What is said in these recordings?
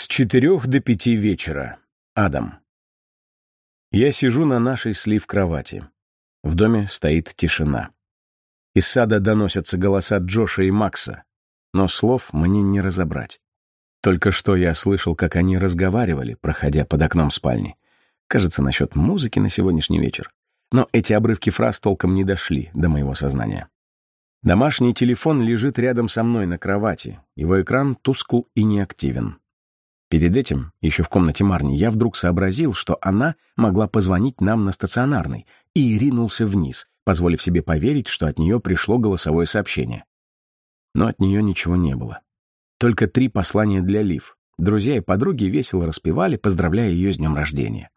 С четырех до пяти вечера. Адам. Я сижу на нашей слив кровати. В доме стоит тишина. Из сада доносятся голоса Джоша и Макса, но слов мне не разобрать. Только что я слышал, как они разговаривали, проходя под окном спальни. Кажется, насчет музыки на сегодняшний вечер. Но эти обрывки фраз толком не дошли до моего сознания. Домашний телефон лежит рядом со мной на кровати. Его экран тускл и неактивен. Перед этим, еще в комнате Марни, я вдруг сообразил, что она могла позвонить нам на стационарный, и ринулся вниз, позволив себе поверить, что от нее пришло голосовое сообщение. Но от нее ничего не было. Только три послания для Лив. Друзья и подруги весело распевали, поздравляя ее с днем рождения.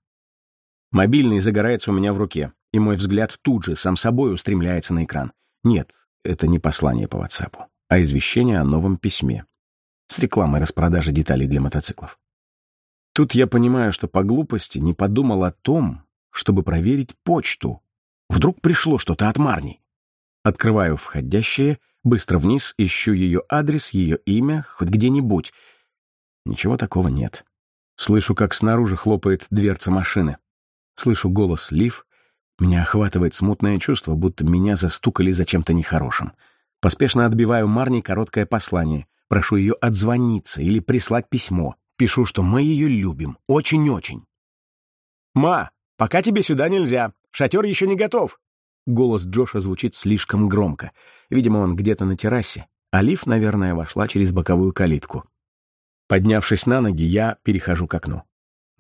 Мобильный загорается у меня в руке, и мой взгляд тут же, сам собой, устремляется на экран. Нет, это не послание по WhatsApp, а извещение о новом письме с рекламой распродажи деталей для мотоциклов. Тут я понимаю, что по глупости не подумал о том, чтобы проверить почту. Вдруг пришло что-то от Марни. Открываю входящее, быстро вниз, ищу ее адрес, ее имя, хоть где-нибудь. Ничего такого нет. Слышу, как снаружи хлопает дверца машины. Слышу голос Лив. Меня охватывает смутное чувство, будто меня застукали за чем-то нехорошим. Поспешно отбиваю Марни короткое послание. Прошу ее отзвониться или прислать письмо. Пишу, что мы ее любим. Очень-очень. «Ма, пока тебе сюда нельзя. Шатер еще не готов». Голос Джоша звучит слишком громко. Видимо, он где-то на террасе. Алиф, наверное, вошла через боковую калитку. Поднявшись на ноги, я перехожу к окну.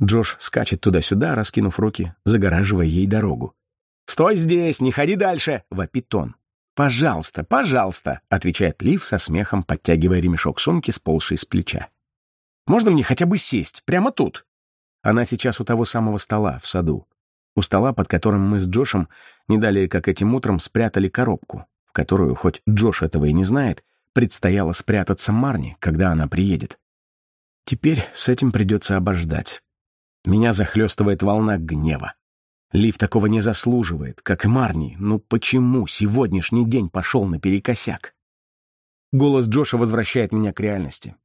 Джош скачет туда-сюда, раскинув руки, загораживая ей дорогу. «Стой здесь, не ходи дальше!» — вопит он. «Пожалуйста, пожалуйста», — отвечает Лив со смехом, подтягивая ремешок сумки, сползший с плеча. «Можно мне хотя бы сесть? Прямо тут?» Она сейчас у того самого стола, в саду. У стола, под которым мы с Джошем, не далее как этим утром, спрятали коробку, в которую, хоть Джош этого и не знает, предстояло спрятаться Марни, когда она приедет. Теперь с этим придется обождать. Меня захлестывает волна гнева. Лив такого не заслуживает, как и Марни. Ну почему сегодняшний день пошел наперекосяк? Голос Джоша возвращает меня к реальности.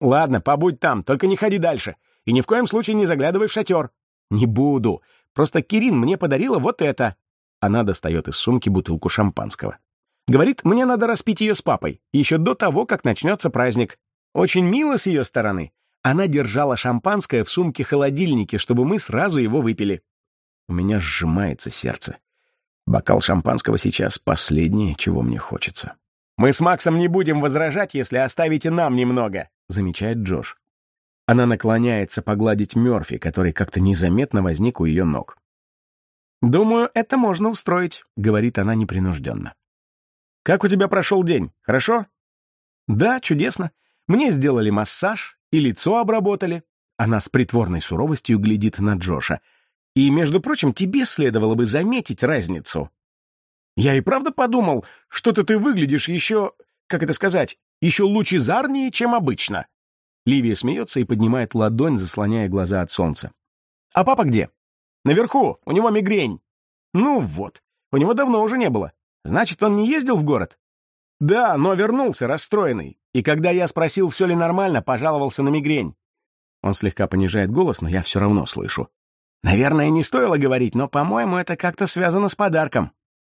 «Ладно, побудь там, только не ходи дальше. И ни в коем случае не заглядывай в шатер». «Не буду. Просто Кирин мне подарила вот это». Она достает из сумки бутылку шампанского. Говорит, мне надо распить ее с папой, еще до того, как начнется праздник. Очень мило с ее стороны. Она держала шампанское в сумке-холодильнике, чтобы мы сразу его выпили. У меня сжимается сердце. Бокал шампанского сейчас последнее, чего мне хочется. «Мы с Максом не будем возражать, если оставите нам немного», — замечает Джош. Она наклоняется погладить Мёрфи, который как-то незаметно возник у ее ног. «Думаю, это можно устроить», — говорит она непринужденно. «Как у тебя прошел день? Хорошо?» «Да, чудесно. Мне сделали массаж и лицо обработали». Она с притворной суровостью глядит на Джоша — и, между прочим, тебе следовало бы заметить разницу. Я и правда подумал, что-то ты выглядишь еще, как это сказать, еще лучезарнее, чем обычно. Ливия смеется и поднимает ладонь, заслоняя глаза от солнца. А папа где? Наверху, у него мигрень. Ну вот, у него давно уже не было. Значит, он не ездил в город? Да, но вернулся расстроенный. И когда я спросил, все ли нормально, пожаловался на мигрень. Он слегка понижает голос, но я все равно слышу. Наверное, не стоило говорить, но, по-моему, это как-то связано с подарком.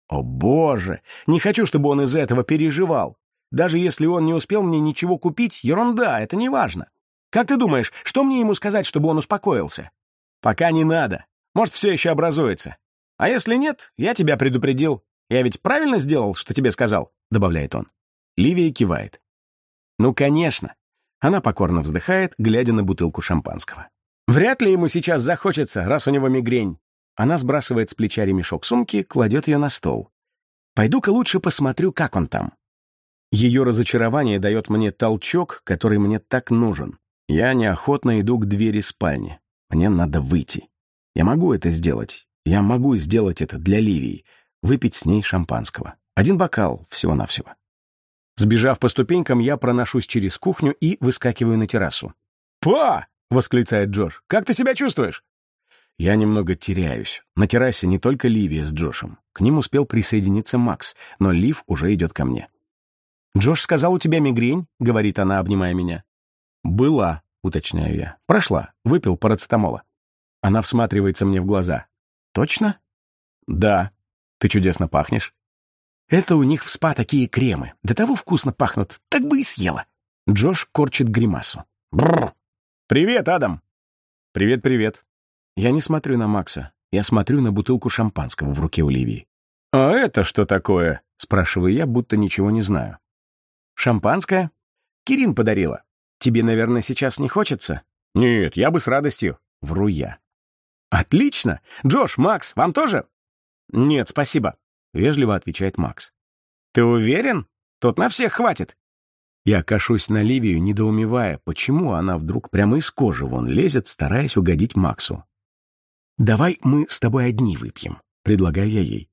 О, боже! Не хочу, чтобы он из этого переживал. Даже если он не успел мне ничего купить, ерунда, это не важно. Как ты думаешь, что мне ему сказать, чтобы он успокоился? Пока не надо. Может, все еще образуется. А если нет, я тебя предупредил. Я ведь правильно сделал, что тебе сказал?» — добавляет он. Ливия кивает. «Ну, конечно». Она покорно вздыхает, глядя на бутылку шампанского. Вряд ли ему сейчас захочется, раз у него мигрень. Она сбрасывает с плеча ремешок сумки, кладет ее на стол. Пойду-ка лучше посмотрю, как он там. Ее разочарование дает мне толчок, который мне так нужен. Я неохотно иду к двери спальни. Мне надо выйти. Я могу это сделать. Я могу сделать это для Ливии. Выпить с ней шампанского. Один бокал, всего-навсего. Сбежав по ступенькам, я проношусь через кухню и выскакиваю на террасу. «Па!» — восклицает Джош. «Как ты себя чувствуешь?» Я немного теряюсь. На террасе не только Ливия с Джошем. К ним успел присоединиться Макс, но Лив уже идет ко мне. «Джош сказал, у тебя мигрень?» — говорит она, обнимая меня. «Была», — уточняю я. «Прошла. Выпил парацетамола». Она всматривается мне в глаза. «Точно?» «Да. Ты чудесно пахнешь». «Это у них в спа такие кремы. До того вкусно пахнут. Так бы и съела». Джош корчит гримасу. «Бррр! Привет, Адам!» «Привет, привет». Я не смотрю на Макса. Я смотрю на бутылку шампанского в руке Оливии. «А это что такое?» — спрашиваю я, будто ничего не знаю. «Шампанское? Кирин подарила. Тебе, наверное, сейчас не хочется?» «Нет, я бы с радостью». Вру я. «Отлично! Джош, Макс, вам тоже?» «Нет, спасибо», — вежливо отвечает Макс. «Ты уверен? Тут на всех хватит». Я кашусь на Ливию, недоумевая, почему она вдруг прямо из кожи вон лезет, стараясь угодить Максу. «Давай мы с тобой одни выпьем», — предлагаю я ей.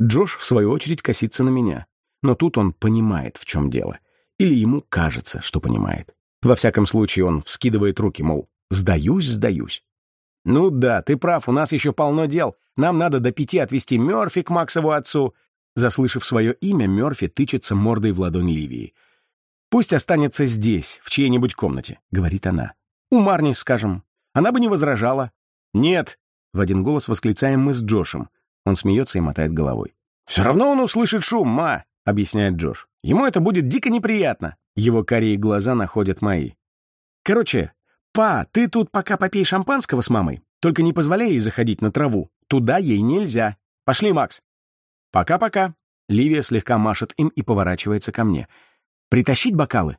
Джош, в свою очередь, косится на меня. Но тут он понимает, в чем дело. Или ему кажется, что понимает. Во всяком случае, он вскидывает руки, мол, «Сдаюсь, сдаюсь». «Ну да, ты прав, у нас еще полно дел. Нам надо до пяти отвезти Мёрфи к Максову отцу». Заслышав свое имя, Мёрфи тычется мордой в ладонь Ливии. «Пусть останется здесь, в чьей-нибудь комнате», — говорит она. «У Марни, скажем. Она бы не возражала. «Нет!» — в один голос восклицаем мы с Джошем. Он смеется и мотает головой. «Все равно он услышит шум, ма!» — объясняет Джош. «Ему это будет дико неприятно!» Его карие глаза находят мои. «Короче, па, ты тут пока попей шампанского с мамой, только не позволяй ей заходить на траву. Туда ей нельзя. Пошли, Макс!» «Пока-пока!» Ливия слегка машет им и поворачивается ко мне. «Притащить бокалы?»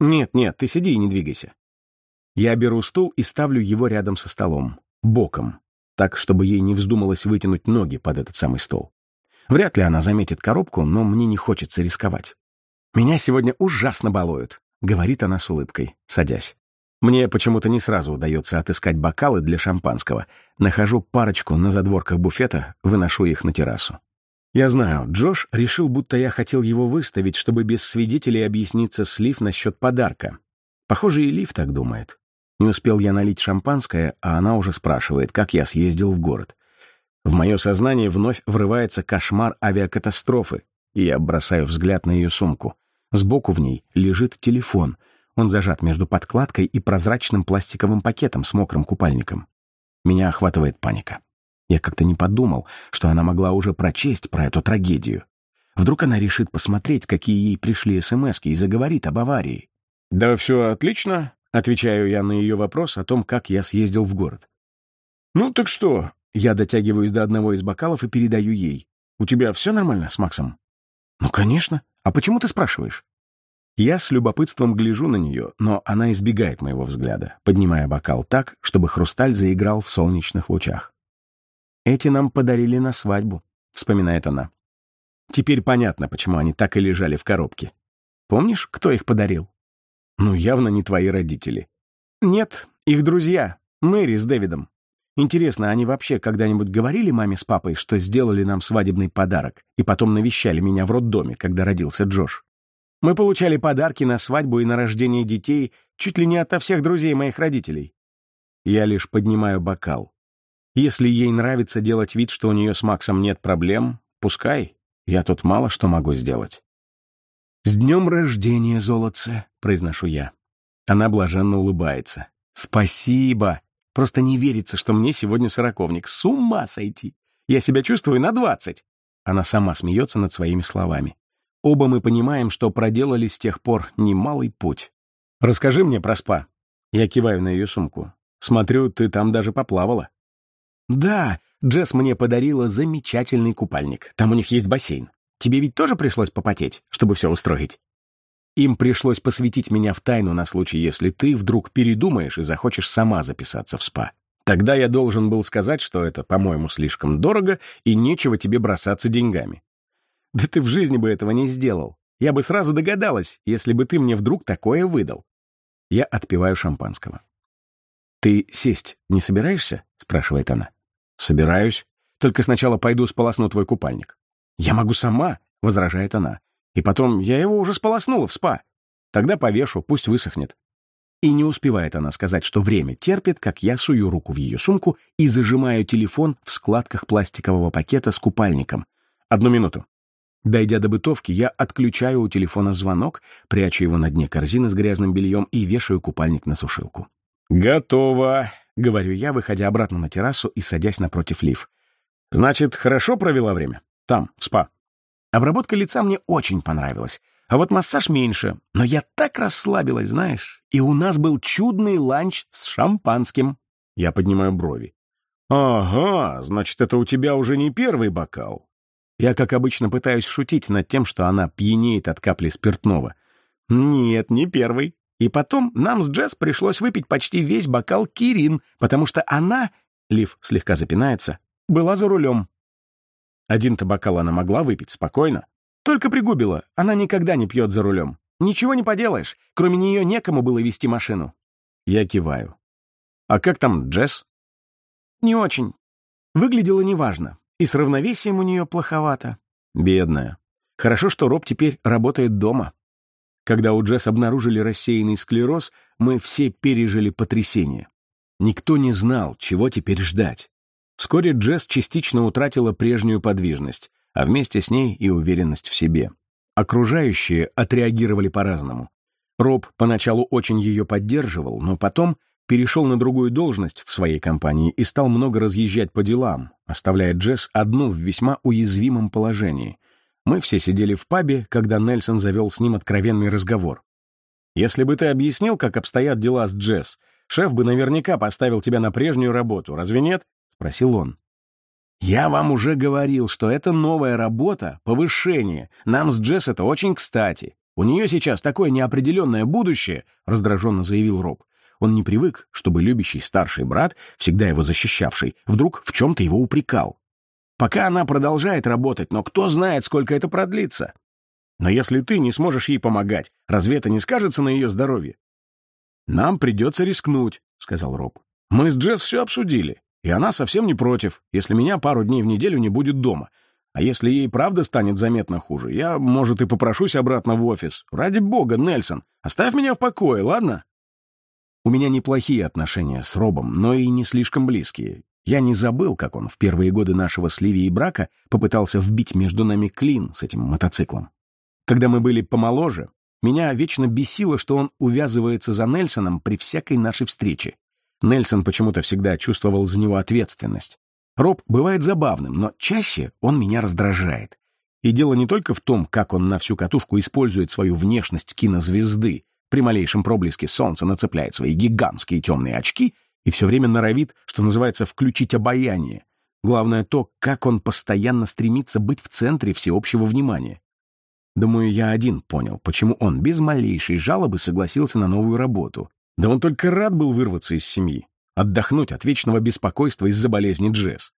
«Нет, нет, ты сиди и не двигайся». Я беру стул и ставлю его рядом со столом боком, так, чтобы ей не вздумалось вытянуть ноги под этот самый стол. Вряд ли она заметит коробку, но мне не хочется рисковать. «Меня сегодня ужасно балуют», — говорит она с улыбкой, садясь. Мне почему-то не сразу удается отыскать бокалы для шампанского. Нахожу парочку на задворках буфета, выношу их на террасу. Я знаю, Джош решил, будто я хотел его выставить, чтобы без свидетелей объясниться с Лив насчет подарка. Похоже, и Лив так думает. Не успел я налить шампанское, а она уже спрашивает, как я съездил в город. В мое сознание вновь врывается кошмар авиакатастрофы, и я бросаю взгляд на ее сумку. Сбоку в ней лежит телефон. Он зажат между подкладкой и прозрачным пластиковым пакетом с мокрым купальником. Меня охватывает паника. Я как-то не подумал, что она могла уже прочесть про эту трагедию. Вдруг она решит посмотреть, какие ей пришли смс и заговорит об аварии. «Да все отлично. Отвечаю я на ее вопрос о том, как я съездил в город. «Ну так что?» Я дотягиваюсь до одного из бокалов и передаю ей. «У тебя все нормально с Максом?» «Ну, конечно. А почему ты спрашиваешь?» Я с любопытством гляжу на нее, но она избегает моего взгляда, поднимая бокал так, чтобы хрусталь заиграл в солнечных лучах. «Эти нам подарили на свадьбу», — вспоминает она. «Теперь понятно, почему они так и лежали в коробке. Помнишь, кто их подарил?» Ну, явно не твои родители. Нет, их друзья, Мэри с Дэвидом. Интересно, они вообще когда-нибудь говорили маме с папой, что сделали нам свадебный подарок, и потом навещали меня в роддоме, когда родился Джош? Мы получали подарки на свадьбу и на рождение детей чуть ли не ото всех друзей моих родителей. Я лишь поднимаю бокал. Если ей нравится делать вид, что у нее с Максом нет проблем, пускай. Я тут мало что могу сделать. «С днем рождения, золотце!» — произношу я. Она блаженно улыбается. «Спасибо! Просто не верится, что мне сегодня сороковник. С ума сойти! Я себя чувствую на двадцать!» Она сама смеется над своими словами. Оба мы понимаем, что проделали с тех пор немалый путь. «Расскажи мне про спа». Я киваю на ее сумку. «Смотрю, ты там даже поплавала». «Да, Джесс мне подарила замечательный купальник. Там у них есть бассейн. Тебе ведь тоже пришлось попотеть, чтобы все устроить? Им пришлось посвятить меня в тайну на случай, если ты вдруг передумаешь и захочешь сама записаться в СПА. Тогда я должен был сказать, что это, по-моему, слишком дорого и нечего тебе бросаться деньгами. Да ты в жизни бы этого не сделал. Я бы сразу догадалась, если бы ты мне вдруг такое выдал. Я отпиваю шампанского. «Ты сесть не собираешься?» — спрашивает она. «Собираюсь. Только сначала пойду сполосну твой купальник». «Я могу сама», — возражает она. «И потом, я его уже сполоснула в спа. Тогда повешу, пусть высохнет». И не успевает она сказать, что время терпит, как я сую руку в ее сумку и зажимаю телефон в складках пластикового пакета с купальником. Одну минуту. Дойдя до бытовки, я отключаю у телефона звонок, прячу его на дне корзины с грязным бельем и вешаю купальник на сушилку. «Готово», — говорю я, выходя обратно на террасу и садясь напротив Лив. «Значит, хорошо провела время? Там, в спа?» Обработка лица мне очень понравилась, а вот массаж меньше. Но я так расслабилась, знаешь, и у нас был чудный ланч с шампанским. Я поднимаю брови. «Ага, значит, это у тебя уже не первый бокал». Я, как обычно, пытаюсь шутить над тем, что она пьянеет от капли спиртного. «Нет, не первый. И потом нам с Джесс пришлось выпить почти весь бокал Кирин, потому что она, Лив слегка запинается, была за рулем. Один-то бокал она могла выпить спокойно. Только пригубила, она никогда не пьет за рулем. Ничего не поделаешь, кроме нее некому было вести машину. Я киваю. А как там Джесс? Не очень. Выглядела неважно. И с равновесием у нее плоховато. Бедная. Хорошо, что Роб теперь работает дома. Когда у Джесс обнаружили рассеянный склероз, мы все пережили потрясение. Никто не знал, чего теперь ждать. Вскоре Джесс частично утратила прежнюю подвижность, а вместе с ней и уверенность в себе. Окружающие отреагировали по-разному. Роб поначалу очень ее поддерживал, но потом перешел на другую должность в своей компании и стал много разъезжать по делам, оставляя Джесс одну в весьма уязвимом положении. Мы все сидели в пабе, когда Нельсон завел с ним откровенный разговор. «Если бы ты объяснил, как обстоят дела с Джесс, шеф бы наверняка поставил тебя на прежнюю работу, разве нет?» — спросил он. «Я вам уже говорил, что это новая работа, повышение. Нам с Джесс это очень кстати. У нее сейчас такое неопределенное будущее», — раздраженно заявил Роб. Он не привык, чтобы любящий старший брат, всегда его защищавший, вдруг в чем-то его упрекал. Пока она продолжает работать, но кто знает, сколько это продлится. Но если ты не сможешь ей помогать, разве это не скажется на ее здоровье? «Нам придется рискнуть», — сказал Роб. «Мы с Джесс все обсудили, и она совсем не против, если меня пару дней в неделю не будет дома. А если ей правда станет заметно хуже, я, может, и попрошусь обратно в офис. Ради бога, Нельсон, оставь меня в покое, ладно?» У меня неплохие отношения с Робом, но и не слишком близкие, я не забыл, как он в первые годы нашего с Ливией брака попытался вбить между нами клин с этим мотоциклом. Когда мы были помоложе, меня вечно бесило, что он увязывается за Нельсоном при всякой нашей встрече. Нельсон почему-то всегда чувствовал за него ответственность. Роб бывает забавным, но чаще он меня раздражает. И дело не только в том, как он на всю катушку использует свою внешность кинозвезды, при малейшем проблеске солнца нацепляет свои гигантские темные очки — и все время норовит, что называется, включить обаяние. Главное то, как он постоянно стремится быть в центре всеобщего внимания. Думаю, я один понял, почему он без малейшей жалобы согласился на новую работу. Да он только рад был вырваться из семьи, отдохнуть от вечного беспокойства из-за болезни Джесс.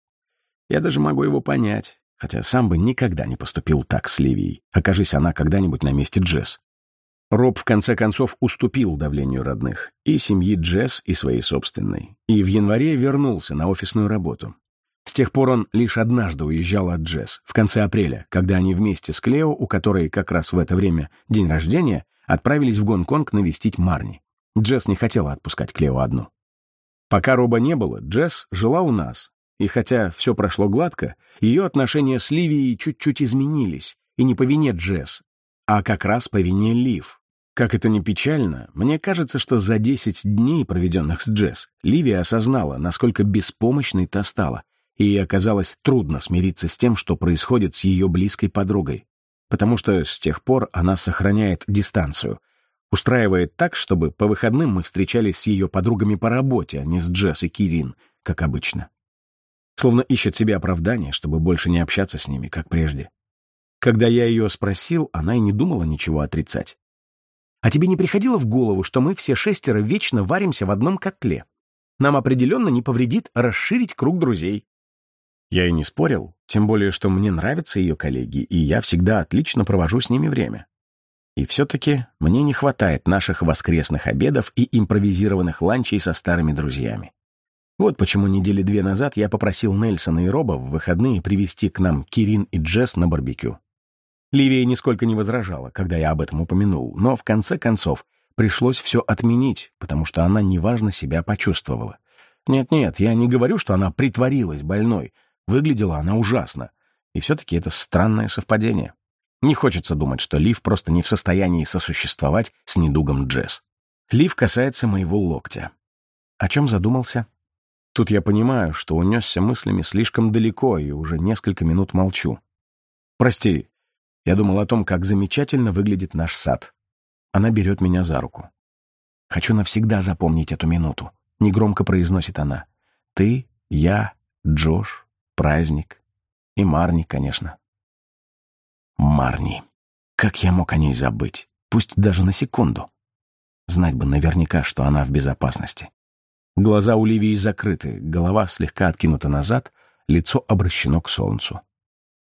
Я даже могу его понять, хотя сам бы никогда не поступил так с Ливией, окажись она когда-нибудь на месте Джесс. Роб в конце концов уступил давлению родных, и семьи Джесс, и своей собственной, и в январе вернулся на офисную работу. С тех пор он лишь однажды уезжал от Джесс, в конце апреля, когда они вместе с Клео, у которой как раз в это время день рождения, отправились в Гонконг навестить Марни. Джесс не хотела отпускать Клео одну. Пока Роба не было, Джесс жила у нас, и хотя все прошло гладко, ее отношения с Ливией чуть-чуть изменились, и не по вине Джесс, а как раз по вине Лив. Как это ни печально, мне кажется, что за 10 дней, проведенных с Джесс, Ливия осознала, насколько беспомощной та стала, и оказалось трудно смириться с тем, что происходит с ее близкой подругой, потому что с тех пор она сохраняет дистанцию, устраивает так, чтобы по выходным мы встречались с ее подругами по работе, а не с Джесс и Кирин, как обычно. Словно ищет себе оправдание, чтобы больше не общаться с ними, как прежде. Когда я ее спросил, она и не думала ничего отрицать. «А тебе не приходило в голову, что мы все шестеро вечно варимся в одном котле? Нам определенно не повредит расширить круг друзей». Я и не спорил, тем более, что мне нравятся ее коллеги, и я всегда отлично провожу с ними время. И все-таки мне не хватает наших воскресных обедов и импровизированных ланчей со старыми друзьями. Вот почему недели две назад я попросил Нельсона и Роба в выходные привести к нам Кирин и Джесс на барбекю. Ливия нисколько не возражала, когда я об этом упомянул, но в конце концов пришлось все отменить, потому что она неважно себя почувствовала. Нет-нет, я не говорю, что она притворилась больной. Выглядела она ужасно. И все-таки это странное совпадение. Не хочется думать, что Лив просто не в состоянии сосуществовать с недугом Джесс. Лив касается моего локтя. О чем задумался? Тут я понимаю, что унесся мыслями слишком далеко и уже несколько минут молчу. Прости, я думал о том, как замечательно выглядит наш сад. Она берет меня за руку. Хочу навсегда запомнить эту минуту. Негромко произносит она. Ты, я, Джош, праздник. И Марни, конечно. Марни. Как я мог о ней забыть? Пусть даже на секунду. Знать бы наверняка, что она в безопасности. Глаза у Ливии закрыты, голова слегка откинута назад, лицо обращено к солнцу.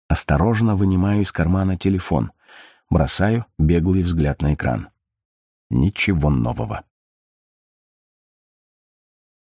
Осторожно вынимаю из кармана телефон, бросаю беглый взгляд на экран. Ничего нового.